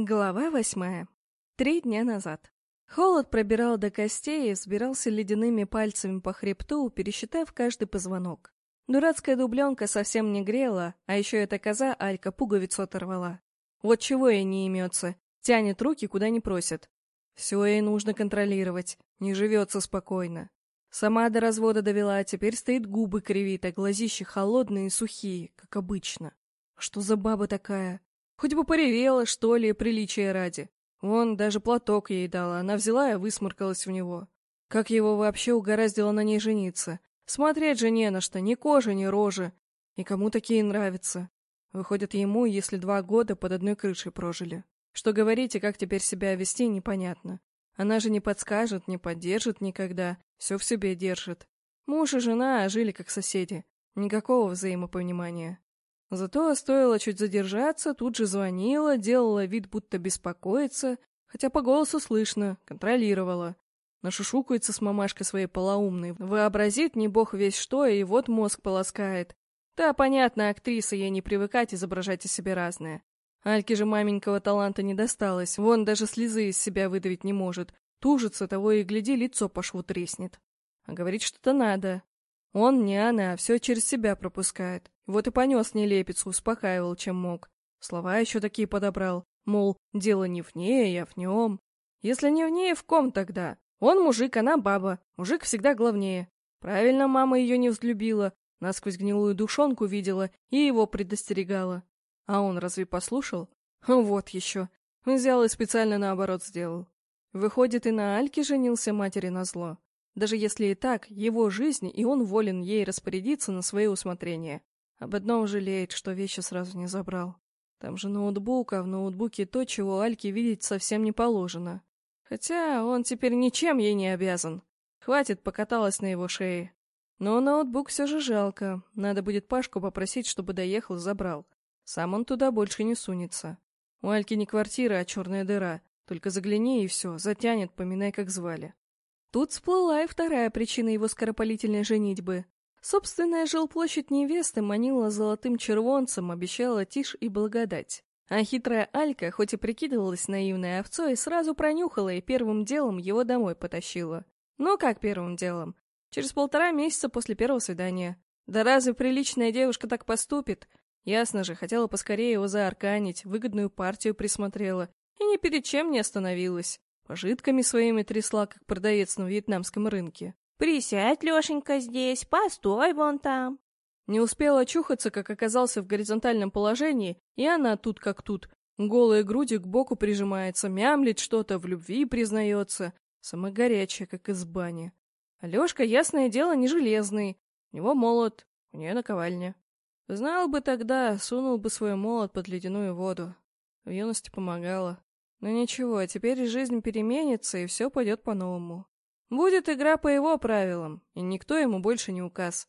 Глава восьмая. Три дня назад. Холод пробирал до костей и сбирался ледяными пальцами по хребту, пересчитав каждый позвонок. Дурацкая дубленка совсем не грела, а еще эта коза Алька пуговицу оторвала. Вот чего ей не имется, тянет руки куда не просит. Все ей нужно контролировать, не живется спокойно. Сама до развода довела, а теперь стоит губы кривит, а глазища холодные и сухие, как обычно. Что за баба такая? Хоть бы поревела, что ли, приличия ради. Вон, даже платок ей дала, она взяла и высморкалась в него. Как его вообще угораздило на ней жениться? Смотреть же не на что, ни кожи, ни рожи. И кому такие нравятся? Выходит, ему, если два года под одной крышей прожили. Что говорить и как теперь себя вести, непонятно. Она же не подскажет, не поддержит никогда, все в себе держит. Муж и жена жили как соседи. Никакого взаимопонимания. Зато стоило чуть задержаться, тут же звонила, делала вид, будто беспокоится, хотя по голосу слышно, контролировала. Нашушукается с мамашкой своей полоумной, вообразит не бог весь что, и вот мозг полоскает. Да, понятно, актриса ей не привыкать изображать из себя разное. Альке же маменького таланта не досталось, вон даже слезы из себя выдавить не может. Тужится, того и гляди, лицо по шву треснет. А говорить что-то надо. Он, не она, все через себя пропускает. Вот и понес нелепицу, успокаивал, чем мог. Слова еще такие подобрал, мол, дело не в ней, а в нем. Если не в ней, в ком тогда? Он мужик, она баба. Мужик всегда главнее. Правильно мама ее не взлюбила, насквозь гнилую душонку видела и его предостерегала. А он разве послушал? Вот еще. Взял и специально наоборот сделал. Выходит, и на Альке женился матери на зло. Даже если и так, его жизнь, и он волен ей распорядиться на свое усмотрение. Об одном жалеет, что вещи сразу не забрал. Там же ноутбук, а в ноутбуке то, чего Альке видеть совсем не положено. Хотя он теперь ничем ей не обязан. Хватит, покаталась на его шее. Но ноутбук все же жалко. Надо будет Пашку попросить, чтобы доехал и забрал. Сам он туда больше не сунется. У Альки не квартира, а черная дыра. Только загляни и все, затянет, поминай, как звали. Тут всплыла и вторая причина его скоропалительной женитьбы. Собственная жилплощадь невесты манила золотым червонцем, обещала тишь и благодать. А хитрая Алька, хоть и прикидывалась наивной овцой, сразу пронюхала и первым делом его домой потащила. Ну как первым делом? Через полтора месяца после первого свидания. Да разве приличная девушка так поступит? Ясно же, хотела поскорее его заарканить, выгодную партию присмотрела. И ни перед чем не остановилась. Пожитками своими трясла, как продавец на вьетнамском рынке. «Присядь, Лешенька, здесь, постой вон там». Не успел очухаться, как оказался в горизонтальном положении, и она тут как тут. Голые груди к боку прижимается, мямлит что-то, в любви признается. Самая горячая, как из бани. Алешка, ясное дело, не железный. У него молот, у нее наковальня. Знал бы тогда, сунул бы свой молот под ледяную воду. В юности помогало. Но ничего, теперь жизнь переменится, и все пойдет по-новому. Будет игра по его правилам, и никто ему больше не указ.